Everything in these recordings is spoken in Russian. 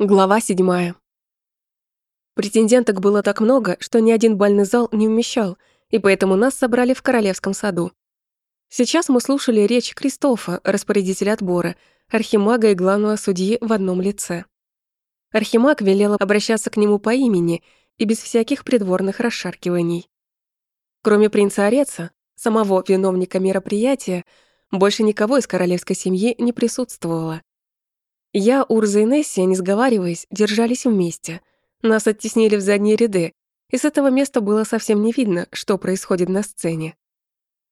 Глава седьмая. Претенденток было так много, что ни один бальный зал не вмещал, и поэтому нас собрали в Королевском саду. Сейчас мы слушали речь Кристофа, распорядителя отбора, архимага и главного судьи в одном лице. Архимаг велел обращаться к нему по имени и без всяких придворных расшаркиваний. Кроме принца Ореца, самого виновника мероприятия, больше никого из королевской семьи не присутствовало. Я, Урза и Несси, не сговариваясь, держались вместе. Нас оттеснили в задние ряды, и с этого места было совсем не видно, что происходит на сцене.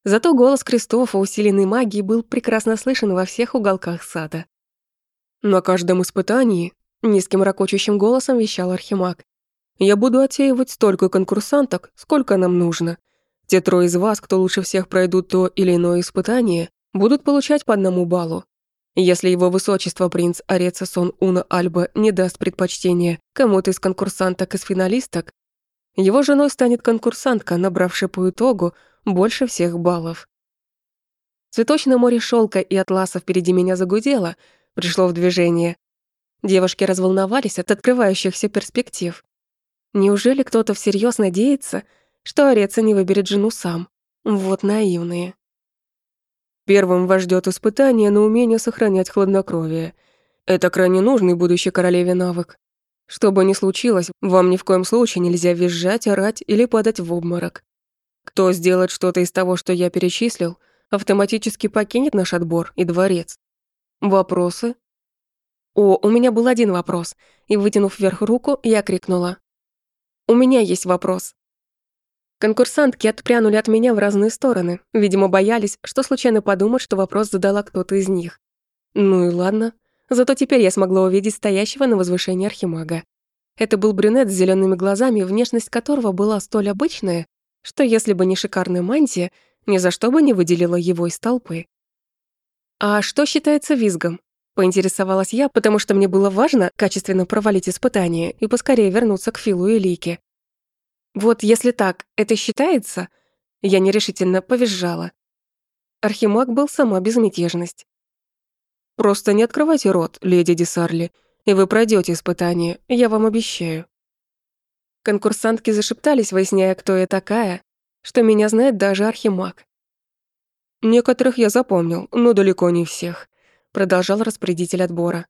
Зато голос Кристофа, усиленный магией, был прекрасно слышен во всех уголках сада. «На каждом испытании», — низким ракочущим голосом вещал Архимаг, «я буду отсеивать столько конкурсанток, сколько нам нужно. Те трое из вас, кто лучше всех пройдут то или иное испытание, будут получать по одному баллу. Если его высочество принц Арецесон Уна Альба не даст предпочтения кому-то из конкурсанток из финалисток, его женой станет конкурсантка, набравшая по итогу больше всех баллов. Цветочное море шелка и атласа впереди меня загудело, пришло в движение. Девушки разволновались от открывающихся перспектив. Неужели кто-то всерьез надеется, что Ореца не выберет жену сам? Вот наивные. Первым вас ждет испытание на умение сохранять хладнокровие. Это крайне нужный будущей королеве навык. Что бы ни случилось, вам ни в коем случае нельзя визжать, орать или падать в обморок. Кто сделает что-то из того, что я перечислил, автоматически покинет наш отбор и дворец. Вопросы? О, у меня был один вопрос, и, вытянув вверх руку, я крикнула. «У меня есть вопрос». Конкурсантки отпрянули от меня в разные стороны. Видимо, боялись, что случайно подумают, что вопрос задала кто-то из них. Ну и ладно. Зато теперь я смогла увидеть стоящего на возвышении архимага. Это был брюнет с зелеными глазами, внешность которого была столь обычная, что если бы не шикарная мантия, ни за что бы не выделила его из толпы. «А что считается визгом?» — поинтересовалась я, потому что мне было важно качественно провалить испытание и поскорее вернуться к Филу и Лике. Вот если так, это считается? Я нерешительно повизжала. Архимаг был сама безмятежность. Просто не открывайте рот, леди Десарли, и вы пройдете испытание, я вам обещаю. Конкурсантки зашептались, выясняя, кто я такая, что меня знает даже Архимаг. Некоторых я запомнил, но далеко не всех, продолжал распорядитель отбора.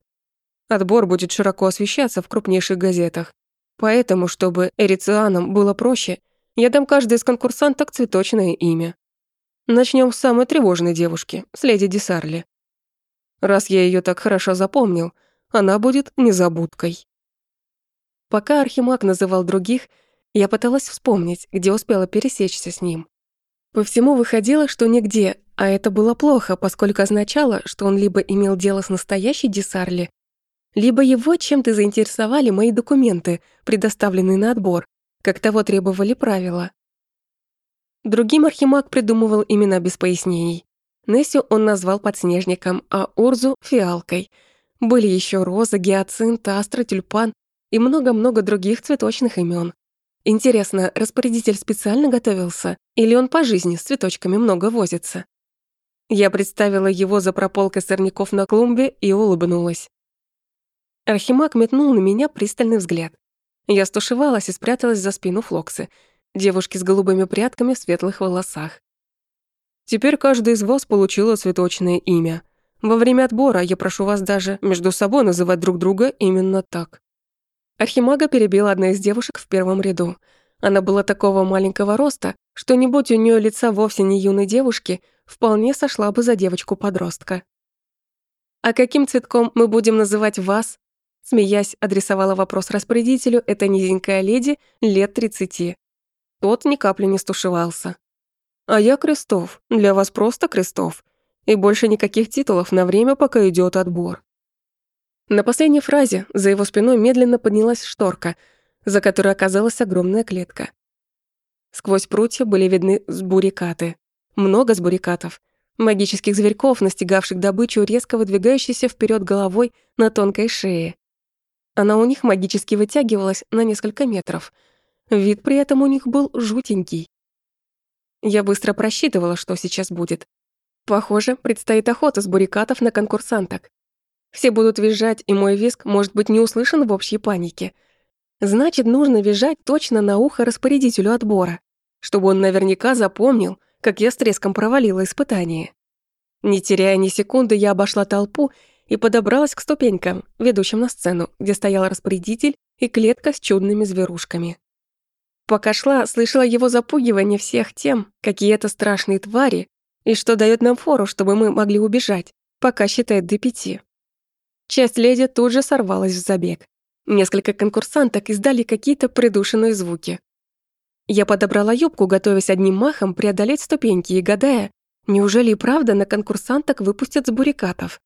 Отбор будет широко освещаться в крупнейших газетах, Поэтому, чтобы эрицианам было проще, я дам каждой из конкурсанток цветочное имя. Начнем с самой тревожной девушки, с леди Десарли. Раз я ее так хорошо запомнил, она будет незабудкой. Пока Архимаг называл других, я пыталась вспомнить, где успела пересечься с ним. По всему выходило, что нигде, а это было плохо, поскольку означало, что он либо имел дело с настоящей Десарли, либо его чем-то заинтересовали мои документы, предоставленные на отбор, как того требовали правила. Другим архимаг придумывал имена без пояснений. Нессю он назвал подснежником, а Урзу — фиалкой. Были еще роза, гиацинт, астра, тюльпан и много-много других цветочных имен. Интересно, распорядитель специально готовился или он по жизни с цветочками много возится? Я представила его за прополкой сорняков на клумбе и улыбнулась. Архимаг метнул на меня пристальный взгляд. Я стушевалась и спряталась за спину Флоксы, девушки с голубыми прядками в светлых волосах. Теперь каждый из вас получила цветочное имя. Во время отбора я прошу вас даже между собой называть друг друга именно так. Архимага перебила одна из девушек в первом ряду. Она была такого маленького роста, что не будь у нее лица вовсе не юной девушки, вполне сошла бы за девочку-подростка. «А каким цветком мы будем называть вас?» Смеясь, адресовала вопрос распорядителю эта низенькая леди лет тридцати. Тот ни капли не стушевался. «А я Крестов, для вас просто Крестов. И больше никаких титулов на время, пока идет отбор». На последней фразе за его спиной медленно поднялась шторка, за которой оказалась огромная клетка. Сквозь прутья были видны сбурикаты. Много сбурикатов. Магических зверьков, настигавших добычу, резко выдвигающейся вперед головой на тонкой шее. Она у них магически вытягивалась на несколько метров. Вид при этом у них был жутенький. Я быстро просчитывала, что сейчас будет. Похоже, предстоит охота с бурикатов на конкурсанток. Все будут визжать, и мой визг может быть не услышан в общей панике. Значит, нужно визжать точно на ухо распорядителю отбора, чтобы он наверняка запомнил, как я с треском провалила испытание. Не теряя ни секунды, я обошла толпу и подобралась к ступенькам, ведущим на сцену, где стоял распорядитель и клетка с чудными зверушками. Пока шла, слышала его запугивание всех тем, какие это страшные твари, и что дает нам фору, чтобы мы могли убежать, пока считает до пяти. Часть леди тут же сорвалась в забег. Несколько конкурсанток издали какие-то придушенные звуки. Я подобрала юбку, готовясь одним махом преодолеть ступеньки и гадая, неужели и правда на конкурсанток выпустят с бурикатов.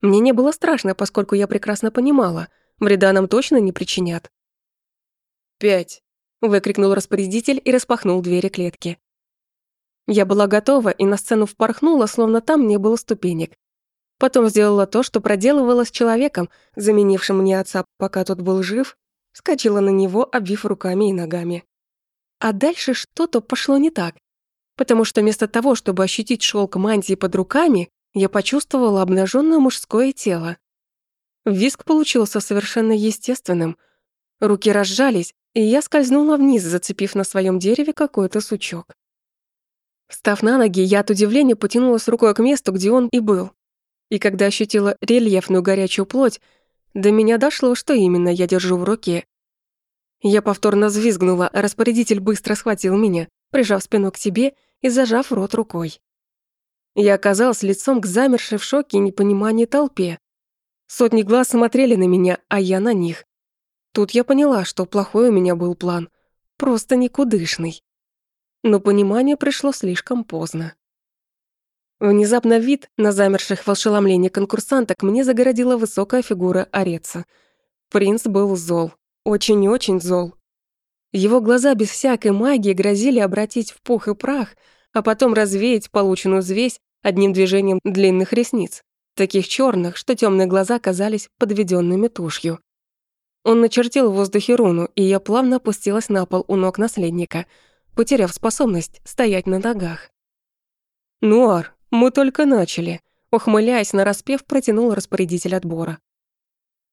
Мне не было страшно, поскольку я прекрасно понимала, вреда нам точно не причинят. «Пять!» — выкрикнул распорядитель и распахнул двери клетки. Я была готова и на сцену впорхнула, словно там не было ступенек. Потом сделала то, что проделывала с человеком, заменившим мне отца, пока тот был жив, скачала на него, обвив руками и ногами. А дальше что-то пошло не так, потому что вместо того, чтобы ощутить шелк мантии под руками, я почувствовала обнаженное мужское тело. Виск получился совершенно естественным. Руки разжались, и я скользнула вниз, зацепив на своем дереве какой-то сучок. Встав на ноги, я от удивления потянулась рукой к месту, где он и был. И когда ощутила рельефную горячую плоть, до меня дошло, что именно я держу в руке. Я повторно взвизгнула, распорядитель быстро схватил меня, прижав спину к себе и зажав рот рукой. Я оказалась лицом к замершей в шоке и непонимании толпе. Сотни глаз смотрели на меня, а я на них. Тут я поняла, что плохой у меня был план. Просто никудышный. Но понимание пришло слишком поздно. Внезапно вид на замерших в ошеломлении конкурсанток мне загородила высокая фигура Ореца. Принц был зол. Очень-очень зол. Его глаза без всякой магии грозили обратить в пух и прах, а потом развеять полученную взвесь одним движением длинных ресниц, таких черных, что темные глаза казались подведенными тушью. Он начертил в воздухе руну, и я плавно опустилась на пол у ног наследника, потеряв способность стоять на ногах. «Нуар, мы только начали», — ухмыляясь на распев, протянул распорядитель отбора.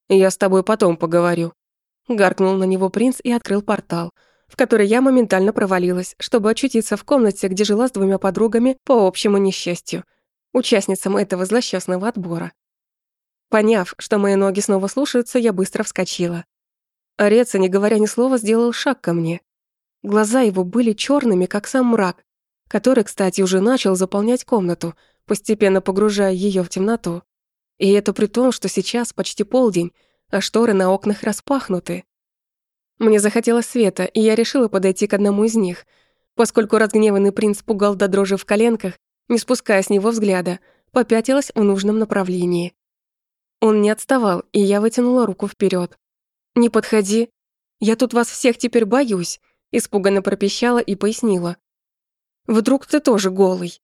«Я с тобой потом поговорю», — гаркнул на него принц и открыл портал — в который я моментально провалилась, чтобы очутиться в комнате, где жила с двумя подругами по общему несчастью, участницам этого злосчастного отбора. Поняв, что мои ноги снова слушаются, я быстро вскочила. Ореца, не говоря ни слова, сделал шаг ко мне. Глаза его были черными, как сам мрак, который, кстати, уже начал заполнять комнату, постепенно погружая ее в темноту. И это при том, что сейчас почти полдень, а шторы на окнах распахнуты. Мне захотелось света, и я решила подойти к одному из них. Поскольку разгневанный принц пугал до дрожи в коленках, не спуская с него взгляда, попятилась в нужном направлении. Он не отставал, и я вытянула руку вперед. «Не подходи. Я тут вас всех теперь боюсь», — испуганно пропищала и пояснила. «Вдруг ты тоже голый?»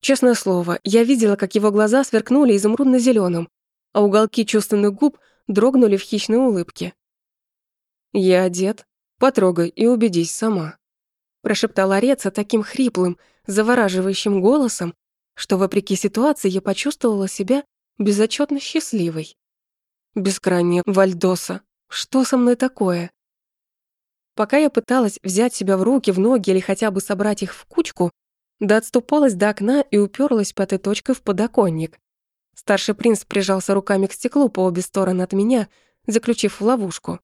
Честное слово, я видела, как его глаза сверкнули изумрудно зеленым а уголки чувственных губ дрогнули в хищной улыбке. «Я одет. Потрогай и убедись сама», — прошептал Ореца таким хриплым, завораживающим голосом, что, вопреки ситуации, я почувствовала себя безотчетно счастливой. Бескрайняя Вальдоса, что со мной такое? Пока я пыталась взять себя в руки, в ноги или хотя бы собрать их в кучку, да отступалась до окна и уперлась пятой точкой в подоконник. Старший принц прижался руками к стеклу по обе стороны от меня, заключив в ловушку.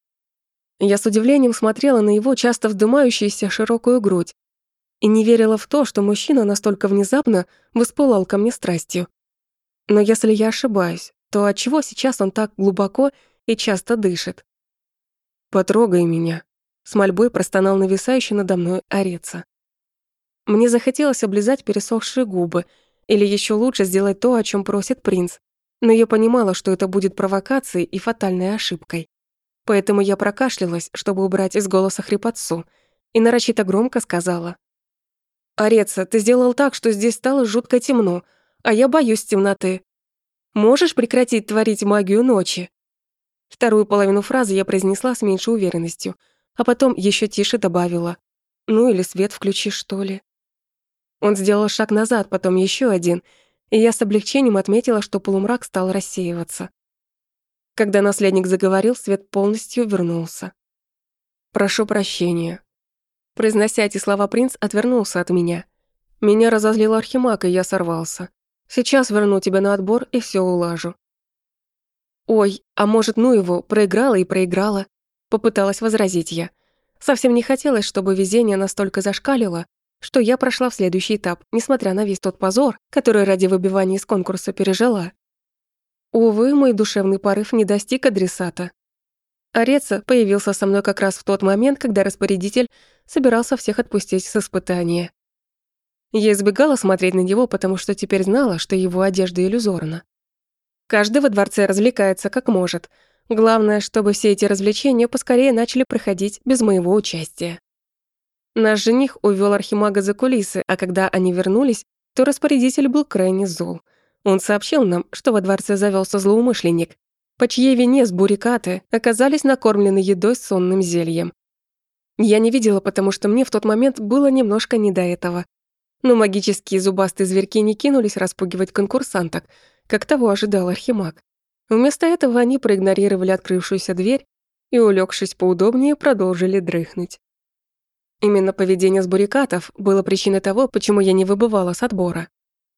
Я с удивлением смотрела на его часто вздымающуюся широкую грудь и не верила в то, что мужчина настолько внезапно воспылал ко мне страстью. Но если я ошибаюсь, то отчего сейчас он так глубоко и часто дышит? «Потрогай меня», — с мольбой простонал нависающий надо мной ореца. Мне захотелось облизать пересохшие губы или еще лучше сделать то, о чем просит принц, но я понимала, что это будет провокацией и фатальной ошибкой. Поэтому я прокашлялась, чтобы убрать из голоса хрипотцу, и нарочито громко сказала. «Ореца, ты сделал так, что здесь стало жутко темно, а я боюсь темноты. Можешь прекратить творить магию ночи?» Вторую половину фразы я произнесла с меньшей уверенностью, а потом еще тише добавила. «Ну или свет включи, что ли?» Он сделал шаг назад, потом еще один, и я с облегчением отметила, что полумрак стал рассеиваться. Когда наследник заговорил, свет полностью вернулся. «Прошу прощения». Произнося эти слова, принц отвернулся от меня. Меня разозлил Архимаг, и я сорвался. Сейчас верну тебя на отбор и все улажу. Ой, а может, ну его, проиграла и проиграла. Попыталась возразить я. Совсем не хотелось, чтобы везение настолько зашкалило, что я прошла в следующий этап, несмотря на весь тот позор, который ради выбивания из конкурса пережила. Увы, мой душевный порыв не достиг адресата. Ореца появился со мной как раз в тот момент, когда распорядитель собирался всех отпустить с испытания. Я избегала смотреть на него, потому что теперь знала, что его одежда иллюзорна. Каждый во дворце развлекается как может. Главное, чтобы все эти развлечения поскорее начали проходить без моего участия. Наш жених увёл Архимага за кулисы, а когда они вернулись, то распорядитель был крайне зол. Он сообщил нам, что во дворце завелся злоумышленник, по чьей вине сбурикаты оказались накормлены едой с сонным зельем. Я не видела, потому что мне в тот момент было немножко не до этого. Но магические зубастые зверьки не кинулись распугивать конкурсанток, как того ожидал Архимаг. Вместо этого они проигнорировали открывшуюся дверь и, улегшись поудобнее, продолжили дрыхнуть. Именно поведение сбурикатов было причиной того, почему я не выбывала с отбора.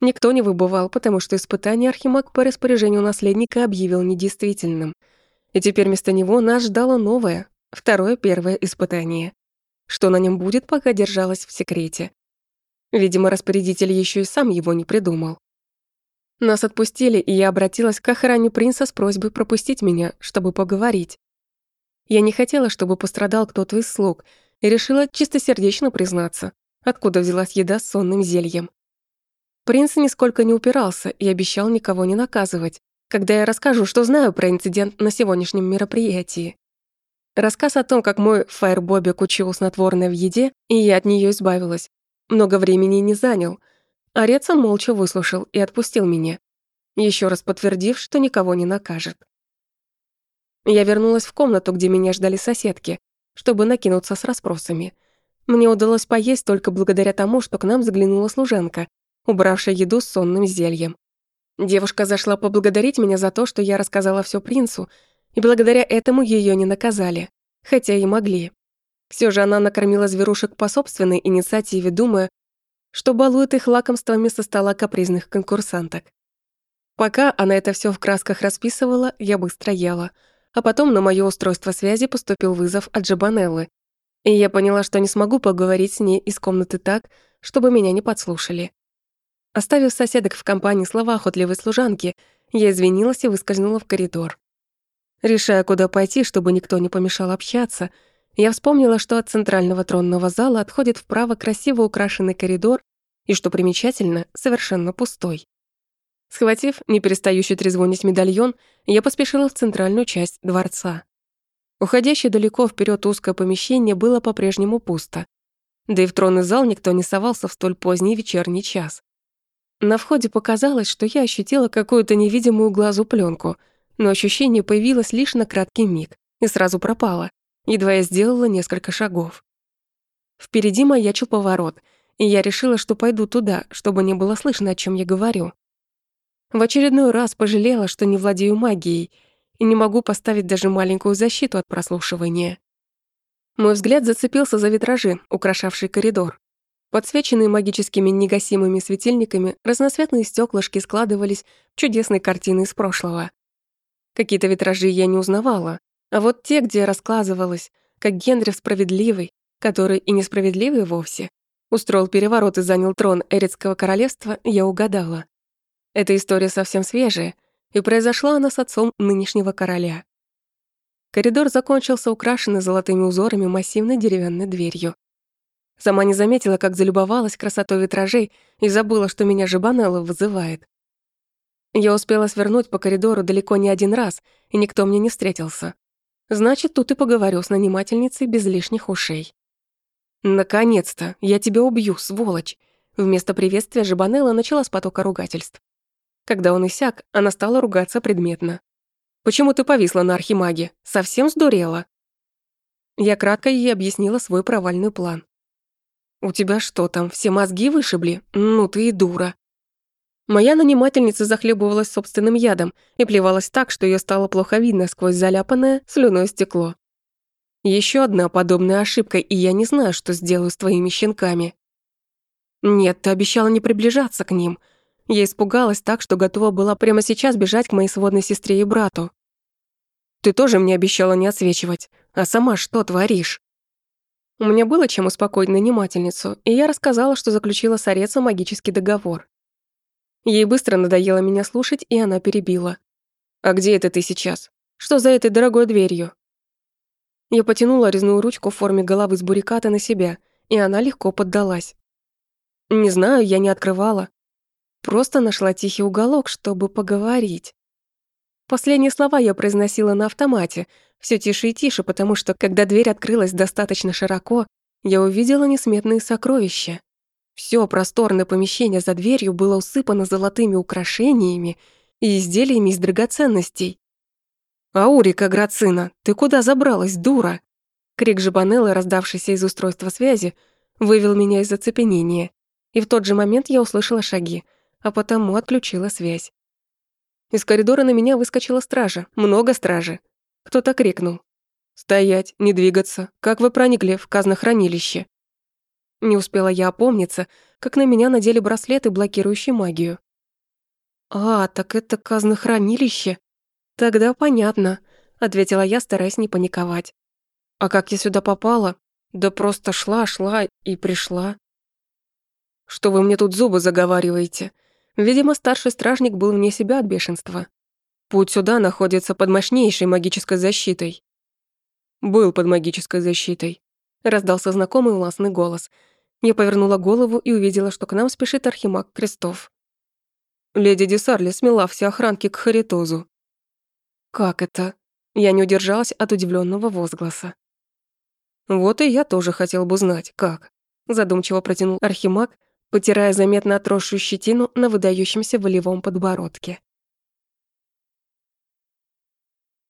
Никто не выбывал, потому что испытание Архимаг по распоряжению наследника объявил недействительным. И теперь вместо него нас ждало новое, второе первое испытание. Что на нем будет, пока держалось в секрете. Видимо, распорядитель еще и сам его не придумал. Нас отпустили, и я обратилась к охране принца с просьбой пропустить меня, чтобы поговорить. Я не хотела, чтобы пострадал кто-то из слуг, и решила чистосердечно признаться, откуда взялась еда с сонным зельем. Принц нисколько не упирался и обещал никого не наказывать, когда я расскажу, что знаю про инцидент на сегодняшнем мероприятии. Рассказ о том, как мой фаербобик учил снотворное в еде, и я от нее избавилась, много времени не занял. Ореца молча выслушал и отпустил меня, еще раз подтвердив, что никого не накажет. Я вернулась в комнату, где меня ждали соседки, чтобы накинуться с расспросами. Мне удалось поесть только благодаря тому, что к нам заглянула служанка, убравшая еду с сонным зельем. Девушка зашла поблагодарить меня за то, что я рассказала все принцу, и благодаря этому ее не наказали, хотя и могли. Все же она накормила зверушек по собственной инициативе, думая, что балует их лакомствами со стола капризных конкурсанток. Пока она это все в красках расписывала, я быстро ела — а потом на моё устройство связи поступил вызов от Джабанеллы, и я поняла, что не смогу поговорить с ней из комнаты так, чтобы меня не подслушали. Оставив соседок в компании слова охотливой служанки, я извинилась и выскользнула в коридор. Решая, куда пойти, чтобы никто не помешал общаться, я вспомнила, что от центрального тронного зала отходит вправо красиво украшенный коридор и, что примечательно, совершенно пустой. Схватив не перестающий трезвонить медальон, я поспешила в центральную часть дворца. Уходящее далеко вперед узкое помещение было по-прежнему пусто. Да и в тронный зал никто не совался в столь поздний вечерний час. На входе показалось, что я ощутила какую-то невидимую глазу пленку, но ощущение появилось лишь на краткий миг и сразу пропало, едва я сделала несколько шагов. Впереди маячил поворот, и я решила, что пойду туда, чтобы не было слышно, о чем я говорю. В очередной раз пожалела, что не владею магией и не могу поставить даже маленькую защиту от прослушивания. Мой взгляд зацепился за витражи, украшавшие коридор. Подсвеченные магическими негасимыми светильниками, разноцветные стеклышки складывались в чудесные картины из прошлого. Какие-то витражи я не узнавала, а вот те, где рассказывалось, как Генри справедливый, который и несправедливый вовсе, устроил переворот и занял трон Эрицкого королевства, я угадала. Эта история совсем свежая, и произошла она с отцом нынешнего короля. Коридор закончился украшенный золотыми узорами массивной деревянной дверью. Сама не заметила, как залюбовалась красотой витражей и забыла, что меня Жабанелла вызывает. Я успела свернуть по коридору далеко не один раз, и никто мне не встретился. Значит, тут и поговорю с нанимательницей без лишних ушей. «Наконец-то! Я тебя убью, сволочь!» Вместо приветствия Жабанелла начала с потока ругательств. Когда он иссяк, она стала ругаться предметно. «Почему ты повисла на архимаге? Совсем сдурела?» Я кратко ей объяснила свой провальный план. «У тебя что там, все мозги вышибли? Ну ты и дура». Моя нанимательница захлебывалась собственным ядом и плевалась так, что ее стало плохо видно сквозь заляпанное слюной стекло. Еще одна подобная ошибка, и я не знаю, что сделаю с твоими щенками. Нет, ты обещала не приближаться к ним. Я испугалась так, что готова была прямо сейчас бежать к моей сводной сестре и брату. Ты тоже мне обещала не отсвечивать. А сама что творишь? У меня было чем успокоить нанимательницу, и я рассказала, что заключила с Орецом магический договор. Ей быстро надоело меня слушать, и она перебила. «А где это ты сейчас? Что за этой дорогой дверью?» Я потянула резную ручку в форме головы с буриката на себя, и она легко поддалась. Не знаю, я не открывала. Просто нашла тихий уголок, чтобы поговорить. Последние слова я произносила на автомате, все тише и тише, потому что, когда дверь открылась достаточно широко, я увидела несметные сокровища. Все просторное помещение за дверью было усыпано золотыми украшениями и изделиями из драгоценностей. «Аурика, Грацина, ты куда забралась, дура?» Крик Жабанеллы, раздавшийся из устройства связи, вывел меня из оцепенения. И в тот же момент я услышала шаги, а потому отключила связь. Из коридора на меня выскочила стража, много стражи. Кто-то крикнул. «Стоять, не двигаться, как вы проникли в казнохранилище?» Не успела я опомниться, как на меня надели браслеты, блокирующие магию. «А, так это казнохранилище? Тогда понятно», — ответила я, стараясь не паниковать. «А как я сюда попала? Да просто шла, шла и пришла». «Что вы мне тут зубы заговариваете?» Видимо, старший стражник был вне себя от бешенства. Путь сюда находится под мощнейшей магической защитой. Был под магической защитой. Раздался знакомый властный голос. Я повернула голову и увидела, что к нам спешит архимаг Крестов. Леди Десарли смела все охранки к Харитозу. Как это? Я не удержалась от удивленного возгласа. Вот и я тоже хотел бы знать, как. Задумчиво протянул архимаг, потирая заметно отросшую щетину на выдающемся волевом подбородке.